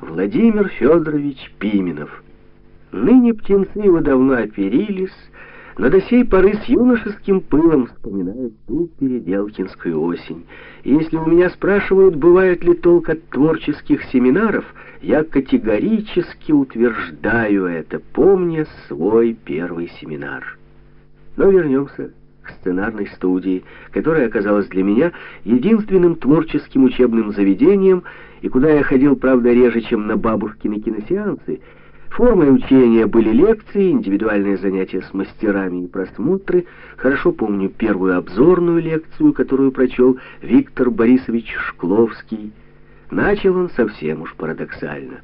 Владимир Федорович Пименов. Ныне птенцы его давно оперились, но до сей поры с юношеским пылом вспоминают ту переделкинскую осень. Если у меня спрашивают, бывает ли толк от творческих семинаров, я категорически утверждаю это, помня свой первый семинар. Но вернемся сценарной студии, которая оказалась для меня единственным творческим учебным заведением, и куда я ходил, правда, реже, чем на бабушкины киносеансы, Формой учения были лекции, индивидуальные занятия с мастерами и просмотры. Хорошо помню первую обзорную лекцию, которую прочел Виктор Борисович Шкловский. Начал он совсем уж парадоксально.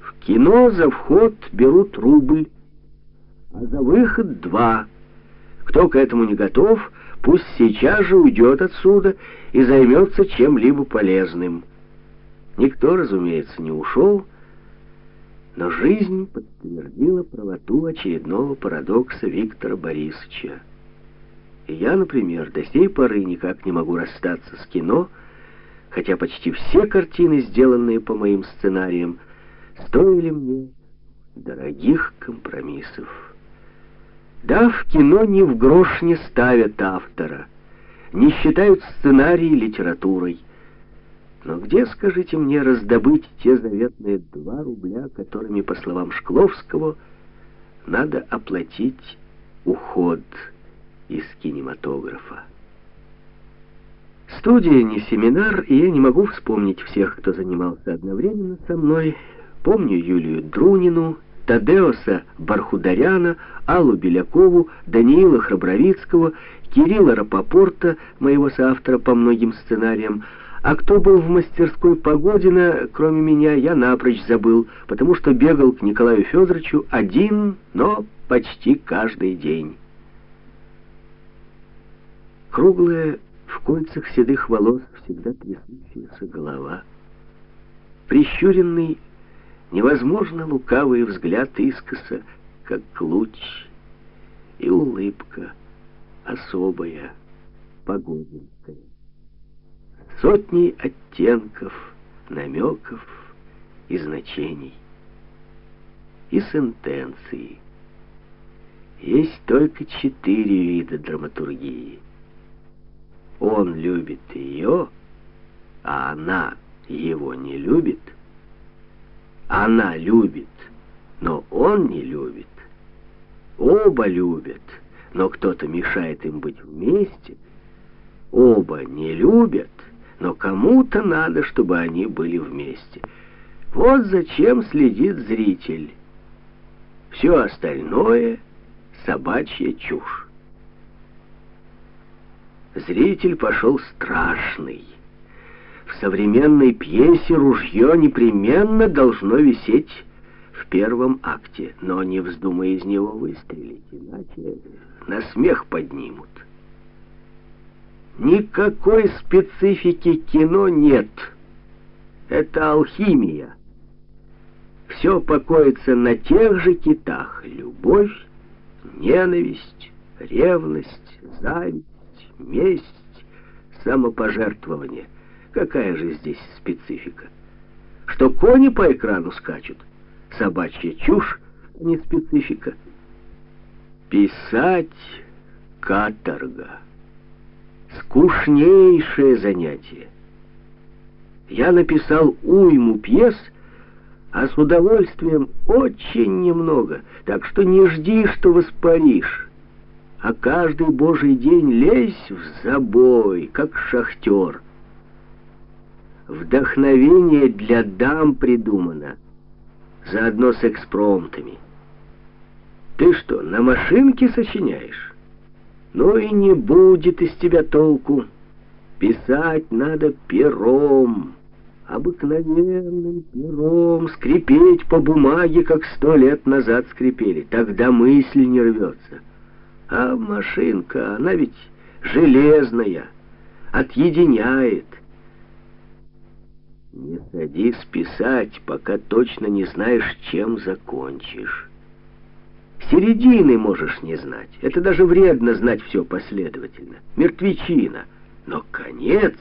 В кино за вход берут рубль, а за выход два. Кто к этому не готов, пусть сейчас же уйдет отсюда и займется чем-либо полезным. Никто, разумеется, не ушел, но жизнь подтвердила правоту очередного парадокса Виктора Борисовича. И я, например, до сей поры никак не могу расстаться с кино, хотя почти все картины, сделанные по моим сценариям, стоили мне дорогих компромиссов. Да, в кино ни в грош не ставят автора, не считают сценарий литературой. Но где, скажите мне, раздобыть те заветные два рубля, которыми, по словам Шкловского, надо оплатить уход из кинематографа? Студия не семинар, и я не могу вспомнить всех, кто занимался одновременно со мной. Помню Юлию Друнину, Тадеоса Бархударяна, Аллу Белякову, Даниила Храбровицкого, Кирилла Рапопорта, моего соавтора по многим сценариям, а кто был в мастерской Погодина, кроме меня, я напрочь забыл, потому что бегал к Николаю Федоровичу один, но почти каждый день. Круглая, в кольцах седых волос, всегда трясущаяся голова. Прищуренный, невозможно лукавый взгляд искоса, как луч, и улыбка особая, погодинская сотни оттенков, намеков и значений. И сентенции. Есть только четыре вида драматургии. Он любит ее, а она его не любит. Она любит, но он не любит. Оба любят, но кто-то мешает им быть вместе. Оба не любят, но кому-то надо, чтобы они были вместе. Вот зачем следит зритель. Все остальное — собачья чушь. Зритель пошел страшный. В современной пьесе ружье непременно должно висеть в первом акте, но не вздумай из него выстрелить, иначе на смех поднимут. Никакой специфики кино нет. Это алхимия. Все покоится на тех же китах. Любовь, ненависть, ревность, зависть, месть, самопожертвование. Какая же здесь специфика? Что кони по экрану скачут? Собачья чушь, не специфика. Писать каторга скучнейшее занятие. Я написал уйму пьес, а с удовольствием очень немного, так что не жди, что воспаришь. А каждый божий день лезь в забой, как шахтер. Вдохновение для дам придумано, заодно с экспромтами. Ты что, на машинке сочиняешь? Ну и не будет из тебя толку. Писать надо пером, обыкновенным пером, скрипеть по бумаге, как сто лет назад скрипели. Тогда мысль не рвется. А машинка, она ведь железная, отъединяет. Не садись писать, пока точно не знаешь, чем закончишь. Середины можешь не знать. Это даже вредно знать все последовательно. Мертвечина. Но конец...